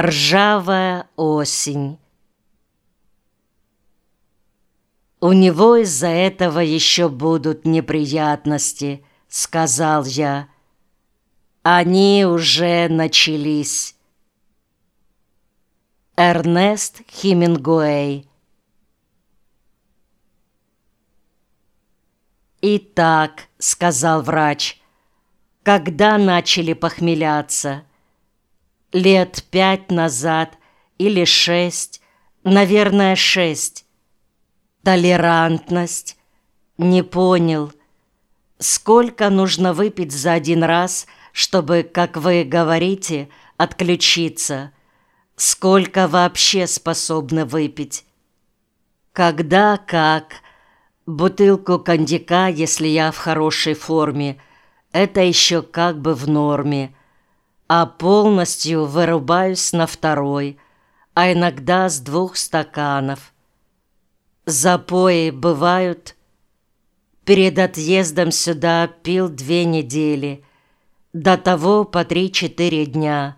Ржавая осень. «У него из-за этого еще будут неприятности», — сказал я. «Они уже начались». Эрнест Хемингуэй «Итак», — сказал врач, — «когда начали похмеляться?» Лет пять назад или шесть, наверное, шесть. Толерантность. Не понял. Сколько нужно выпить за один раз, чтобы, как вы говорите, отключиться? Сколько вообще способны выпить? Когда, как? Бутылку коньяка, если я в хорошей форме, это еще как бы в норме – а полностью вырубаюсь на второй, а иногда с двух стаканов. Запои бывают. Перед отъездом сюда пил две недели, до того по три-четыре дня,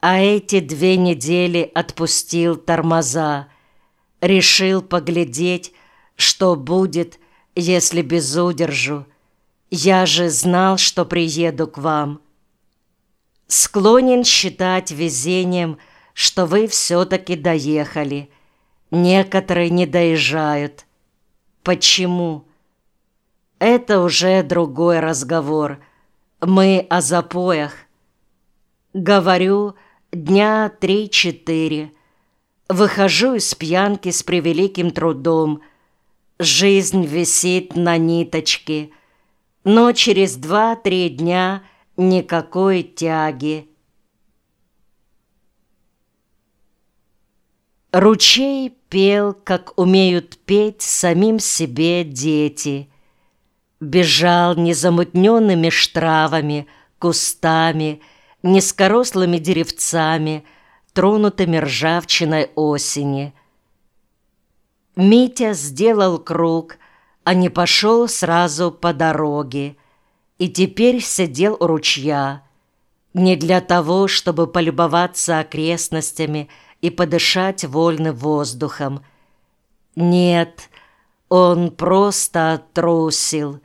а эти две недели отпустил тормоза, решил поглядеть, что будет, если безудержу. Я же знал, что приеду к вам» склонен считать везением, что вы все-таки доехали. Некоторые не доезжают. Почему? Это уже другой разговор. Мы о запоях. Говорю, дня три-четыре. Выхожу из пьянки с превеликим трудом. Жизнь висит на ниточке. Но через два-три дня – никакой тяги. Ручей пел, как умеют петь самим себе дети. Бежал незамутненными штравами, кустами, низкорослыми деревцами, тронутыми ржавчиной осени. Митя сделал круг, а не пошел сразу по дороге и теперь сидел у ручья, не для того, чтобы полюбоваться окрестностями и подышать вольным воздухом. Нет, он просто трусил.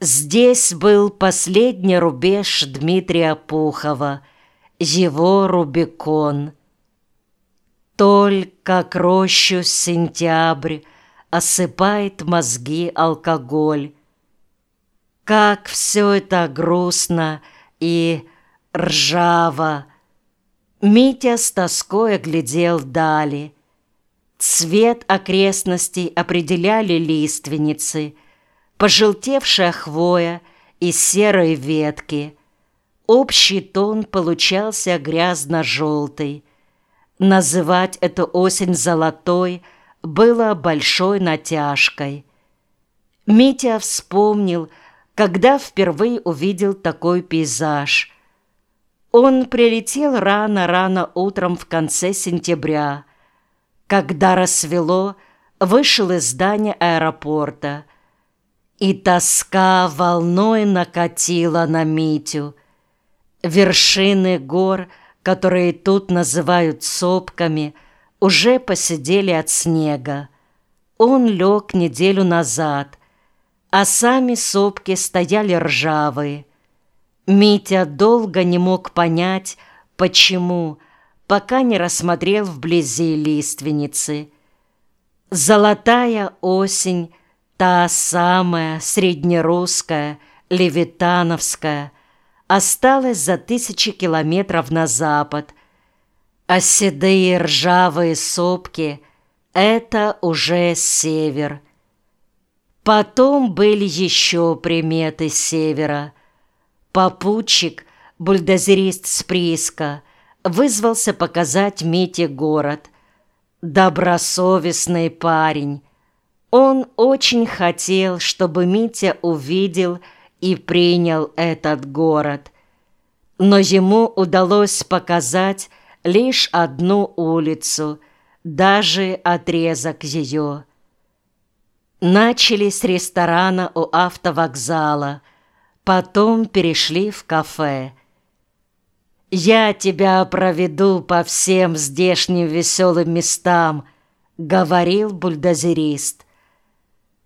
Здесь был последний рубеж Дмитрия Пухова, его Рубикон. Только к рощу сентябрь осыпает мозги алкоголь, как все это грустно и ржаво. Митя с тоской глядел вдали. Цвет окрестностей определяли лиственницы, пожелтевшая хвоя и серые ветки. Общий тон получался грязно-желтый. Называть эту осень золотой было большой натяжкой. Митя вспомнил, когда впервые увидел такой пейзаж. Он прилетел рано-рано утром в конце сентября. Когда рассвело, вышел из здания аэропорта. И тоска волной накатила на Митю. Вершины гор, которые тут называют сопками, уже посидели от снега. Он лег неделю назад, а сами сопки стояли ржавые. Митя долго не мог понять, почему, пока не рассмотрел вблизи лиственницы. Золотая осень, та самая среднерусская, левитановская, осталась за тысячи километров на запад, а седые ржавые сопки — это уже север — Потом были еще приметы севера. Попутчик, бульдозерист с прииска, вызвался показать Мите город. Добросовестный парень. Он очень хотел, чтобы Митя увидел и принял этот город. Но ему удалось показать лишь одну улицу, даже отрезок ее. Начали с ресторана у автовокзала, потом перешли в кафе. «Я тебя проведу по всем здешним веселым местам», — говорил бульдозерист.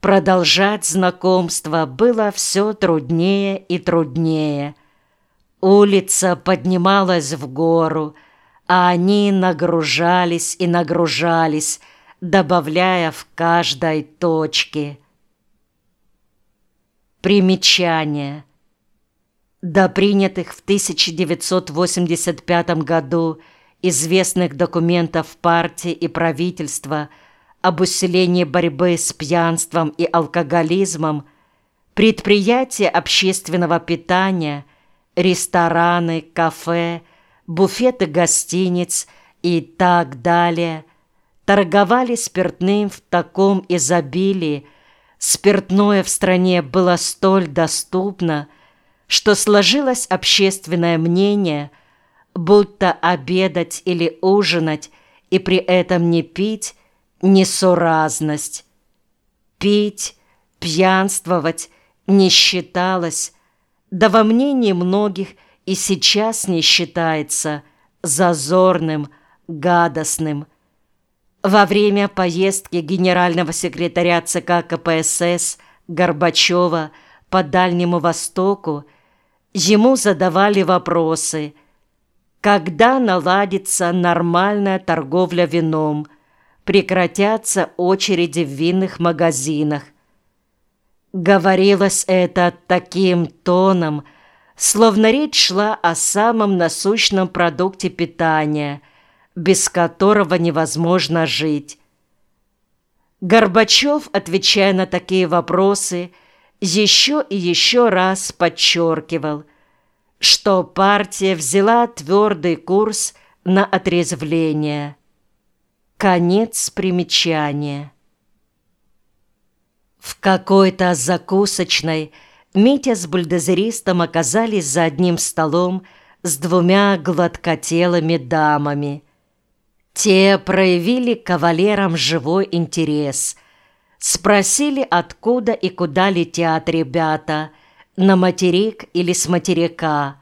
Продолжать знакомство было все труднее и труднее. Улица поднималась в гору, а они нагружались и нагружались, добавляя в каждой точке. Примечание. До принятых в 1985 году известных документов партии и правительства – об усилении борьбы с пьянством и алкоголизмом, предприятия общественного питания, рестораны, кафе, буфеты гостиниц и так далее торговали спиртным в таком изобилии, спиртное в стране было столь доступно, что сложилось общественное мнение, будто обедать или ужинать и при этом не пить несуразность. Пить, пьянствовать не считалось, да во мнении многих и сейчас не считается зазорным, гадостным. Во время поездки генерального секретаря ЦК КПСС Горбачева по Дальнему Востоку ему задавали вопросы, когда наладится нормальная торговля вином – прекратятся очереди в винных магазинах. Говорилось это таким тоном, словно речь шла о самом насущном продукте питания, без которого невозможно жить. Горбачев, отвечая на такие вопросы, еще и еще раз подчеркивал, что партия взяла твердый курс на отрезвление – Конец примечания. В какой-то закусочной Митя с бульдозеристом оказались за одним столом с двумя гладкотелыми дамами. Те проявили кавалерам живой интерес. Спросили, откуда и куда летят ребята, на материк или с материка.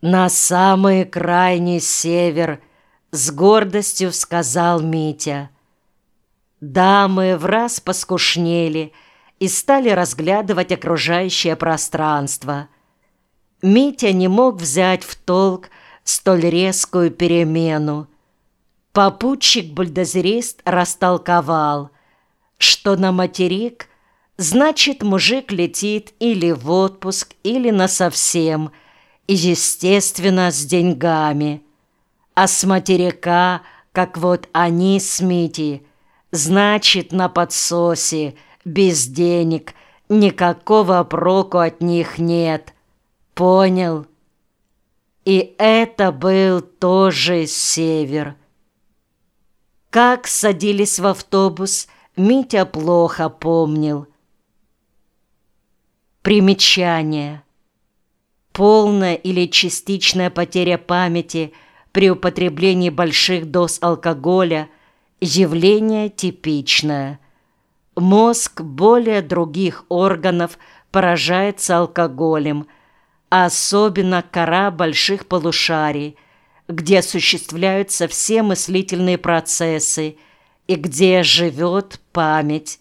«На самый крайний север», с гордостью сказал Митя. Дамы в раз поскушнели и стали разглядывать окружающее пространство. Митя не мог взять в толк столь резкую перемену. Попутчик-бульдозерист растолковал, что на материк значит мужик летит или в отпуск, или насовсем, и, естественно, с деньгами – а с материка, как вот они с Мити, значит, на подсосе, без денег, никакого проку от них нет. Понял? И это был тоже север. Как садились в автобус, Митя плохо помнил. Примечание. Полная или частичная потеря памяти – при употреблении больших доз алкоголя явление типичное. Мозг более других органов поражается алкоголем, особенно кора больших полушарий, где осуществляются все мыслительные процессы и где живет память.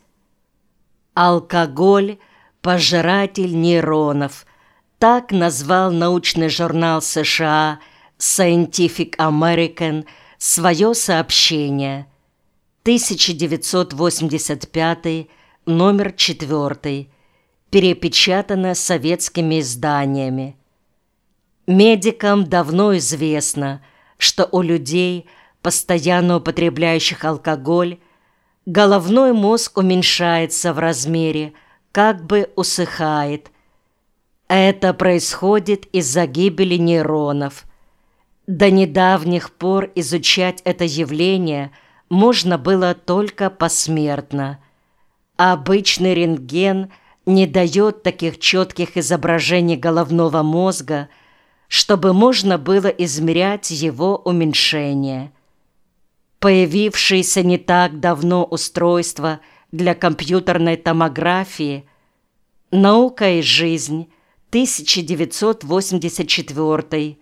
Алкоголь – пожиратель нейронов – так назвал научный журнал США – Scientific American свое сообщение 1985 номер 4 перепечатано советскими изданиями. Медикам давно известно, что у людей, постоянно употребляющих алкоголь, головной мозг уменьшается в размере, как бы усыхает. Это происходит из-за гибели нейронов – до недавних пор изучать это явление можно было только посмертно. обычный рентген не дает таких четких изображений головного мозга, чтобы можно было измерять его уменьшение. Появившееся не так давно устройство для компьютерной томографии «Наука и жизнь» 1984